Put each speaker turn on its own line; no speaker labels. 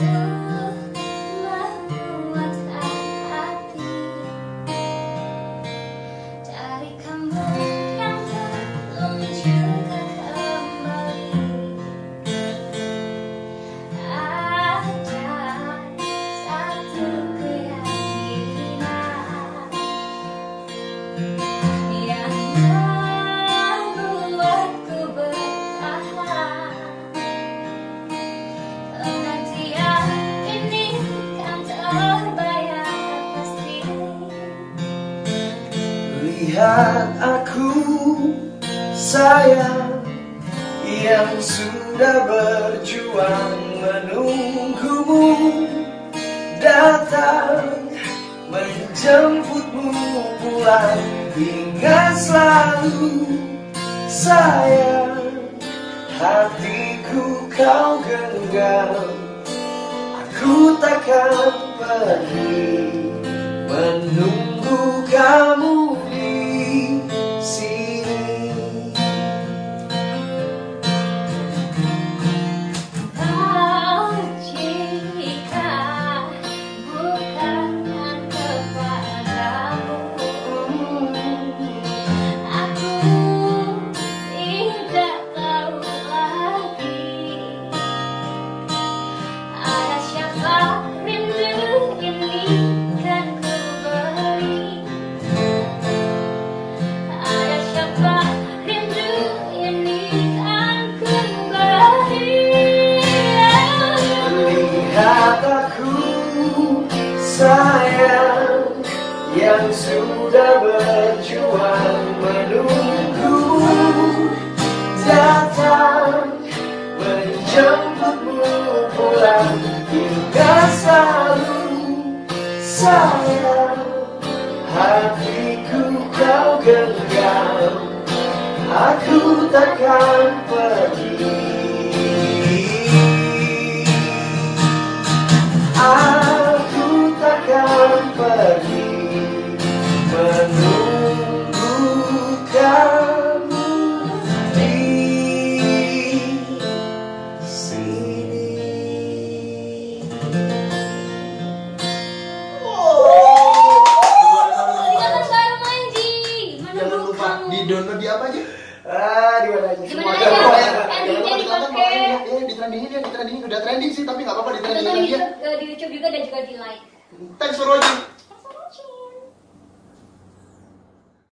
Jesus. Lihat aku sayang Yang sudah berjuang menunggumu Datang menjemputmu pulang. Ingat selalu sayang Hatiku kau genggam. Aku takkan pergi Menunggu sayang Yang sudah berjuang sayang Hatiku kau genggam Aku takkan pergi
makanya ya, di trendingin ya, di trendingin udah trending sih tapi nggak apa-apa di
Tonton
trendingin
di
aja.
Eh, di YouTube juga dan juga di like
Thanks for watching.